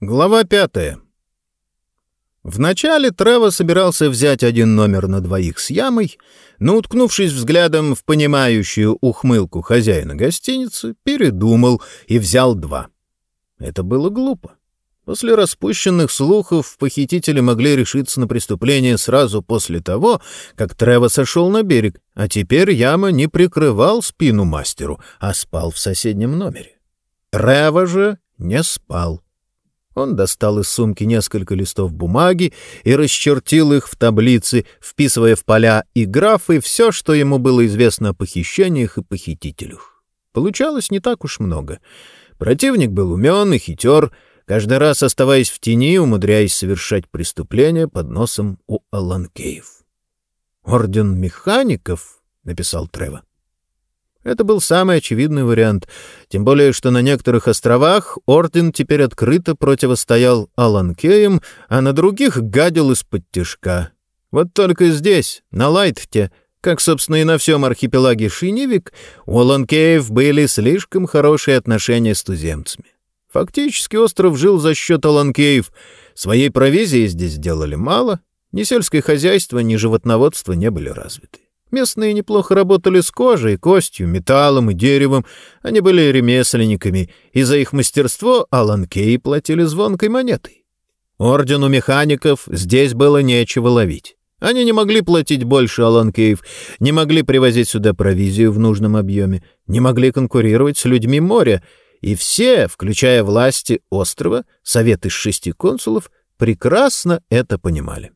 Глава пятая. Вначале Трево собирался взять один номер на двоих с ямой, но, уткнувшись взглядом в понимающую ухмылку хозяина гостиницы, передумал и взял два. Это было глупо. После распущенных слухов похитители могли решиться на преступление сразу после того, как Трево сошел на берег, а теперь яма не прикрывал спину мастеру, а спал в соседнем номере. Трево же не спал. Он достал из сумки несколько листов бумаги и расчертил их в таблицы, вписывая в поля и графы все, что ему было известно о похищениях и похитителях. Получалось не так уж много. Противник был умен и хитер, каждый раз оставаясь в тени, умудряясь совершать преступления под носом у Аланкеев. «Орден механиков», — написал Трево. Это был самый очевидный вариант, тем более, что на некоторых островах Орден теперь открыто противостоял Аланкеям, а на других гадил из-под тяжка. Вот только здесь, на Лайтте, как, собственно, и на всем архипелаге Шиневик, у Аланкеев были слишком хорошие отношения с туземцами. Фактически остров жил за счет Аланкеев. Своей провизии здесь делали мало, ни сельское хозяйство, ни животноводство не были развиты. Местные неплохо работали с кожей, костью, металлом и деревом. Они были ремесленниками, и за их мастерство Аланкей платили звонкой монетой. Ордену механиков здесь было нечего ловить. Они не могли платить больше Аланкеев, не могли привозить сюда провизию в нужном объеме, не могли конкурировать с людьми моря, и все, включая власти острова, совет из шести консулов, прекрасно это понимали.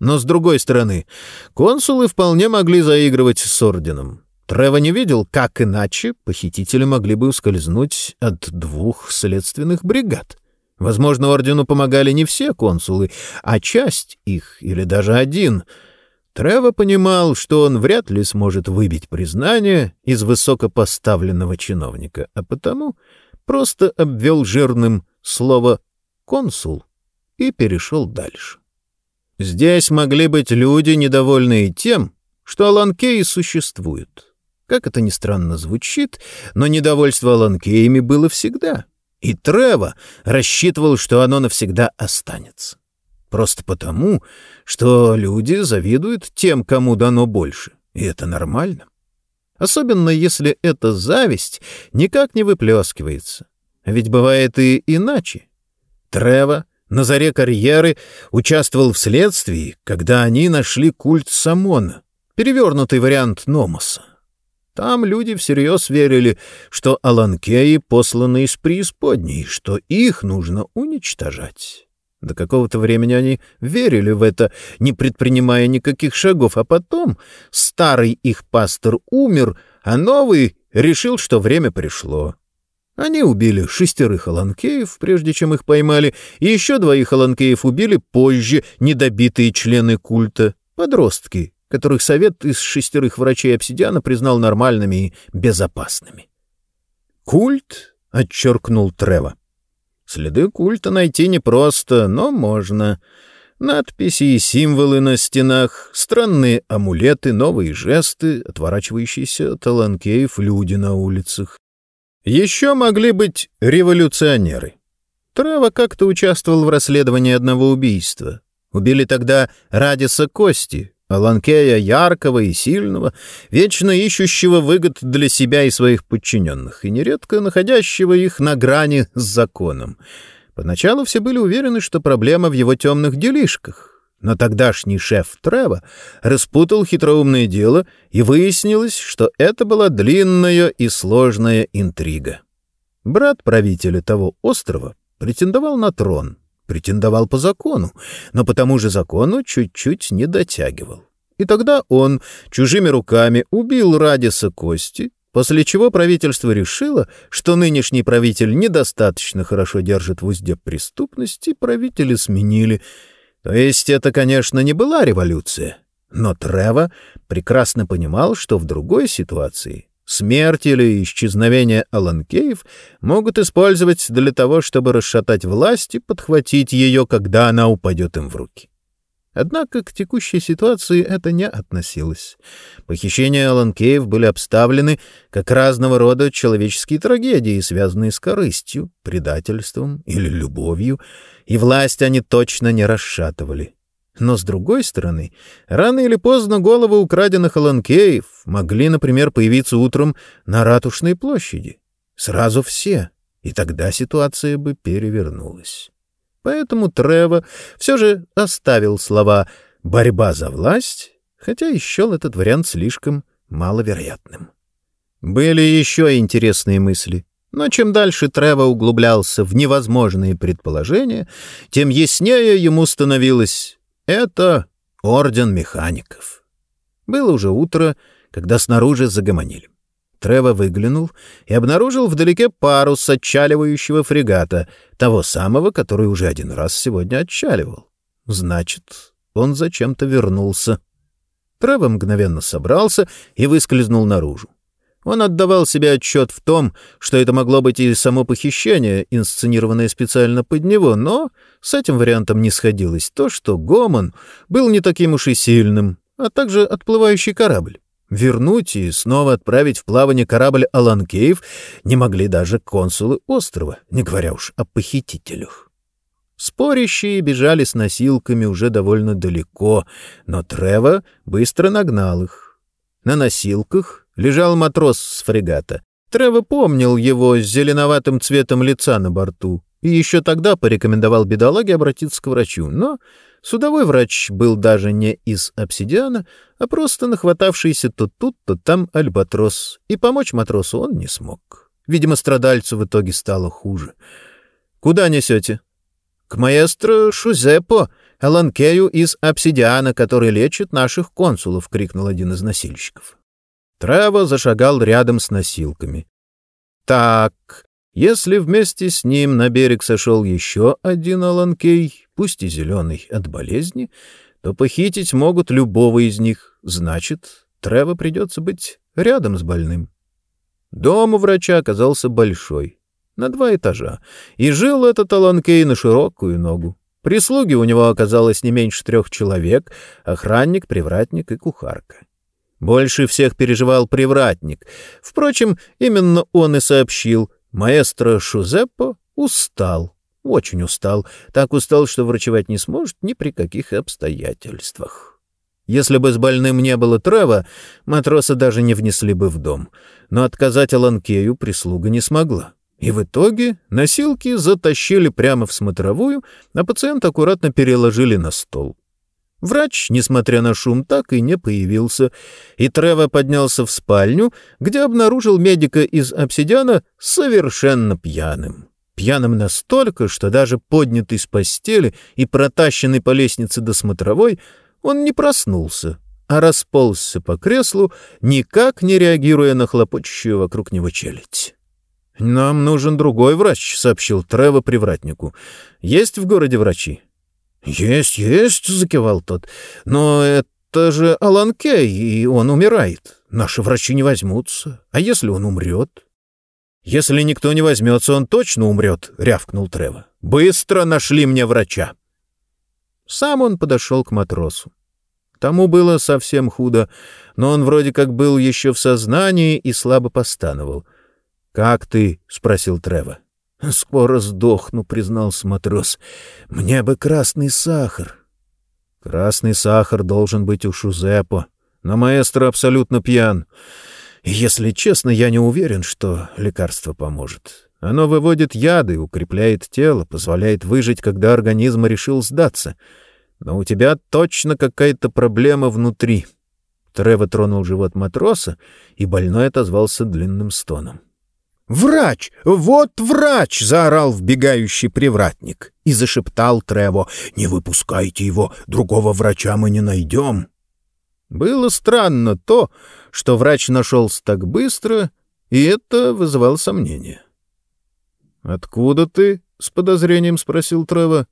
Но, с другой стороны, консулы вполне могли заигрывать с орденом. Трево не видел, как иначе похитители могли бы ускользнуть от двух следственных бригад. Возможно, ордену помогали не все консулы, а часть их, или даже один. Трево понимал, что он вряд ли сможет выбить признание из высокопоставленного чиновника, а потому просто обвел жирным слово «консул» и перешел дальше. Здесь могли быть люди, недовольные тем, что Аланкеи существуют. Как это ни странно звучит, но недовольство Аланкеями было всегда. И Трево рассчитывал, что оно навсегда останется. Просто потому, что люди завидуют тем, кому дано больше. И это нормально. Особенно если эта зависть никак не выплескивается. Ведь бывает и иначе. Трево на заре карьеры участвовал в следствии, когда они нашли культ Самона, перевернутый вариант Номоса. Там люди всерьез верили, что Аланкеи посланы из преисподней, что их нужно уничтожать. До какого-то времени они верили в это, не предпринимая никаких шагов, а потом старый их пастор умер, а новый решил, что время пришло. Они убили шестерых аланкеев, прежде чем их поймали, и еще двоих аланкеев убили позже недобитые члены культа, подростки, которых совет из шестерых врачей обсидиана признал нормальными и безопасными. «Культ?» — отчеркнул Трево. «Следы культа найти непросто, но можно. Надписи и символы на стенах, странные амулеты, новые жесты, отворачивающиеся от аланкеев люди на улицах. Еще могли быть революционеры. Трава как-то участвовал в расследовании одного убийства. Убили тогда Радиса Кости, Аланкея яркого и сильного, вечно ищущего выгод для себя и своих подчиненных, и нередко находящего их на грани с законом. Поначалу все были уверены, что проблема в его темных делишках. Но тогдашний шеф Трева распутал хитроумное дело, и выяснилось, что это была длинная и сложная интрига. Брат правителя того острова претендовал на трон, претендовал по закону, но по тому же закону чуть-чуть не дотягивал. И тогда он чужими руками убил Радиса Кости, после чего правительство решило, что нынешний правитель недостаточно хорошо держит в узде преступности, правители сменили — то есть это, конечно, не была революция, но Трево прекрасно понимал, что в другой ситуации смерть или исчезновение Аланкеев могут использовать для того, чтобы расшатать власть и подхватить ее, когда она упадет им в руки. Однако к текущей ситуации это не относилось. Похищения Аланкеев были обставлены как разного рода человеческие трагедии, связанные с корыстью, предательством или любовью, и власть они точно не расшатывали. Но, с другой стороны, рано или поздно головы украденных Аланкеев могли, например, появиться утром на Ратушной площади. Сразу все, и тогда ситуация бы перевернулась. Поэтому Трево все же оставил слова «борьба за власть», хотя и счел этот вариант слишком маловероятным. Были еще интересные мысли, но чем дальше Трево углублялся в невозможные предположения, тем яснее ему становилось «это Орден Механиков». Было уже утро, когда снаружи загомонили. Трево выглянул и обнаружил вдалеке парус отчаливающего фрегата, того самого, который уже один раз сегодня отчаливал. Значит, он зачем-то вернулся. Трево мгновенно собрался и выскользнул наружу. Он отдавал себе отчет в том, что это могло быть и само похищение, инсценированное специально под него, но с этим вариантом не сходилось то, что Гомон был не таким уж и сильным, а также отплывающий корабль. Вернуть и снова отправить в плавание корабль Аланкеев не могли даже консулы острова, не говоря уж о похитителях. Спорящие бежали с носилками уже довольно далеко, но Трево быстро нагнал их. На носилках лежал матрос с фрегата. Трево помнил его с зеленоватым цветом лица на борту и еще тогда порекомендовал бедолаге обратиться к врачу, но Судовой врач был даже не из обсидиана, а просто нахватавшийся то тут, то там альбатрос, и помочь матросу он не смог. Видимо, страдальцу в итоге стало хуже. «Куда несете?» «К маэстро Шузеппо, Аланкею из обсидиана, который лечит наших консулов», — крикнул один из носильщиков. Трево зашагал рядом с носилками. «Так, если вместе с ним на берег сошел еще один Аланкей, пусть и зеленый от болезни, то похитить могут любого из них. Значит, Трево придется быть рядом с больным. Дом у врача оказался большой, на два этажа, и жил этот Аланкей на широкую ногу. Прислуги у него оказалось не меньше трех человек — охранник, привратник и кухарка. Больше всех переживал привратник. Впрочем, именно он и сообщил — Маэстро Шузеппо устал, очень устал, так устал, что врачевать не сможет ни при каких обстоятельствах. Если бы с больным не было трава, матроса даже не внесли бы в дом, но отказать Аланкею прислуга не смогла. И в итоге носилки затащили прямо в смотровую, а пациента аккуратно переложили на стол. Врач, несмотря на шум, так и не появился, и Трево поднялся в спальню, где обнаружил медика из обсидиана совершенно пьяным. Пьяным настолько, что даже поднятый с постели и протащенный по лестнице до смотровой, он не проснулся, а расползся по креслу, никак не реагируя на хлопочущую вокруг него челядь. «Нам нужен другой врач», — сообщил Трево привратнику. «Есть в городе врачи?» «Есть, есть», — закивал тот. «Но это же Алан Кей, и он умирает. Наши врачи не возьмутся. А если он умрет?» «Если никто не возьмется, он точно умрет», — рявкнул Трево. «Быстро нашли мне врача». Сам он подошел к матросу. Тому было совсем худо, но он вроде как был еще в сознании и слабо постановал. «Как ты?» — спросил Трево. «Скоро сдохну», — признался матрос. «Мне бы красный сахар». «Красный сахар должен быть у Шузеппо, но маэстро абсолютно пьян. Если честно, я не уверен, что лекарство поможет. Оно выводит яды, укрепляет тело, позволяет выжить, когда организм решил сдаться. Но у тебя точно какая-то проблема внутри». Трево тронул живот матроса, и больной отозвался длинным стоном. «Врач! Вот врач!» — заорал вбегающий привратник. И зашептал Трево. «Не выпускайте его, другого врача мы не найдем». Было странно то, что врач нашелся так быстро, и это вызывало сомнения. «Откуда ты?» — с подозрением спросил Трево.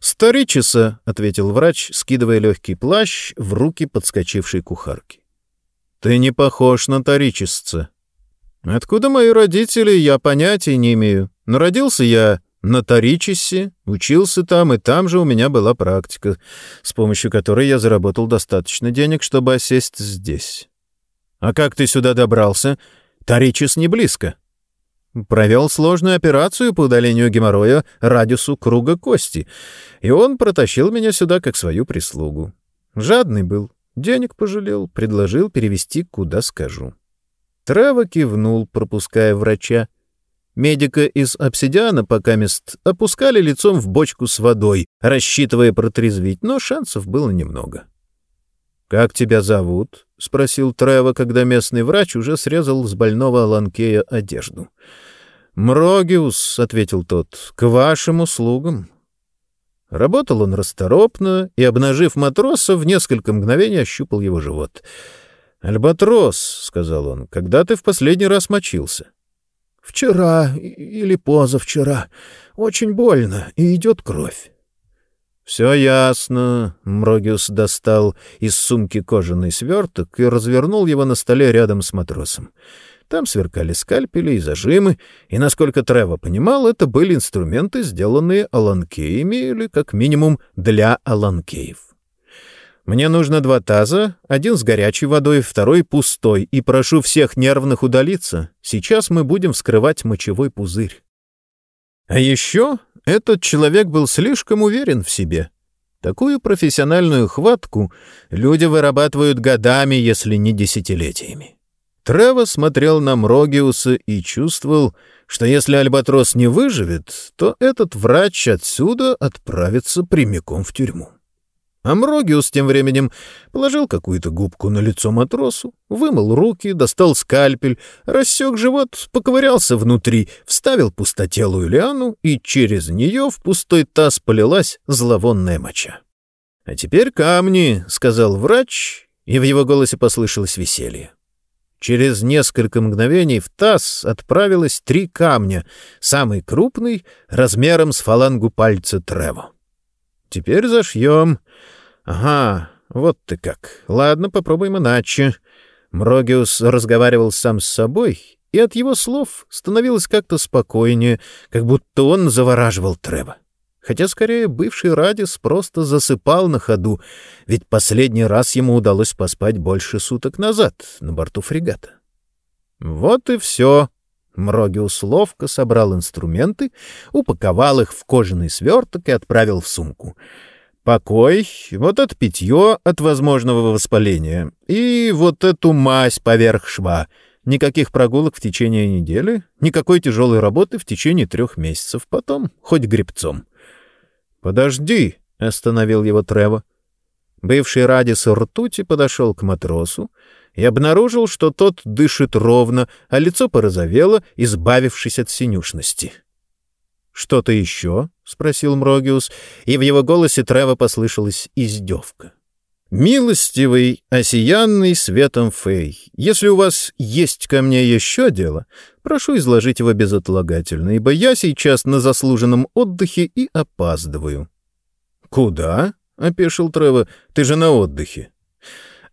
«Старичеса», — ответил врач, скидывая легкий плащ в руки подскочившей кухарки. «Ты не похож на таричесца», Откуда мои родители, я понятия не имею. Но родился я На Торичисе, учился там, и там же у меня была практика, с помощью которой я заработал достаточно денег, чтобы осесть здесь. А как ты сюда добрался? Торичис не близко. Провел сложную операцию по удалению геморроя радиусу круга кости, и он протащил меня сюда как свою прислугу. Жадный был, денег пожалел, предложил перевести куда скажу. Трево кивнул, пропуская врача. Медика из обсидиана пока мест опускали лицом в бочку с водой, рассчитывая протрезвить, но шансов было немного. «Как тебя зовут?» — спросил Трево, когда местный врач уже срезал с больного Ланкея одежду. «Мрогиус», — ответил тот, — «к вашим услугам». Работал он расторопно и, обнажив матроса, в несколько мгновений ощупал его живот. «Альбатрос», — сказал он, — «когда ты в последний раз мочился?» «Вчера или позавчера. Очень больно, и идет кровь». «Все ясно». Мрогиус достал из сумки кожаный сверток и развернул его на столе рядом с матросом. Там сверкали скальпели и зажимы, и, насколько Трево понимал, это были инструменты, сделанные аланкеями или, как минимум, для аланкеев. «Мне нужно два таза, один с горячей водой, второй пустой, и прошу всех нервных удалиться. Сейчас мы будем вскрывать мочевой пузырь». А еще этот человек был слишком уверен в себе. Такую профессиональную хватку люди вырабатывают годами, если не десятилетиями. Трево смотрел на Мрогиуса и чувствовал, что если Альбатрос не выживет, то этот врач отсюда отправится прямиком в тюрьму. Амрогиус тем временем положил какую-то губку на лицо матросу, вымыл руки, достал скальпель, рассек живот, поковырялся внутри, вставил пустотелую лиану, и через нее в пустой таз полилась зловонная моча. «А теперь камни», — сказал врач, и в его голосе послышалось веселье. Через несколько мгновений в таз отправилось три камня, самый крупный, размером с фалангу пальца Трево. «Теперь зашьем», «Ага, вот ты как. Ладно, попробуем иначе». Мрогиус разговаривал сам с собой, и от его слов становилось как-то спокойнее, как будто он завораживал Трева. Хотя, скорее, бывший Радис просто засыпал на ходу, ведь последний раз ему удалось поспать больше суток назад на борту фрегата. Вот и все. Мрогиус ловко собрал инструменты, упаковал их в кожаный сверток и отправил в сумку — Покой, вот это питье от возможного воспаления и вот эту мазь поверх шва. Никаких прогулок в течение недели, никакой тяжелой работы в течение трех месяцев. Потом хоть гребцом. «Подожди», — остановил его Трево. Бывший Радис ртути подошел к матросу и обнаружил, что тот дышит ровно, а лицо порозовело, избавившись от синюшности. «Что-то еще?» — спросил Мрогиус, и в его голосе Трево послышалась издевка. «Милостивый, осиянный светом фей, если у вас есть ко мне еще дело, прошу изложить его безотлагательно, ибо я сейчас на заслуженном отдыхе и опаздываю». «Куда?» — опешил Трево. «Ты же на отдыхе».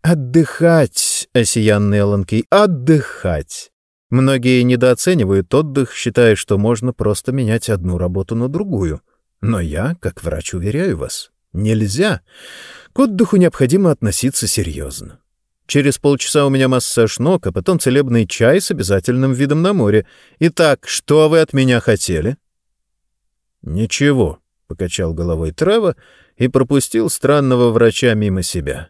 «Отдыхать, осиянный Аланкей, отдыхать. Многие недооценивают отдых, считая, что можно просто менять одну работу на другую. Но я, как врач, уверяю вас, нельзя. К отдыху необходимо относиться серьезно. Через полчаса у меня массаж ног, а потом целебный чай с обязательным видом на море. Итак, что вы от меня хотели? Ничего, — покачал головой Трава и пропустил странного врача мимо себя.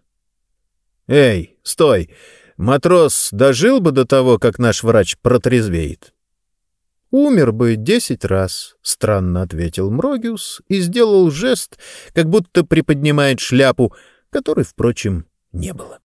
«Эй, стой! Матрос дожил бы до того, как наш врач протрезвеет? — Умер бы десять раз, — странно ответил Мрогиус и сделал жест, как будто приподнимает шляпу, которой, впрочем, не было.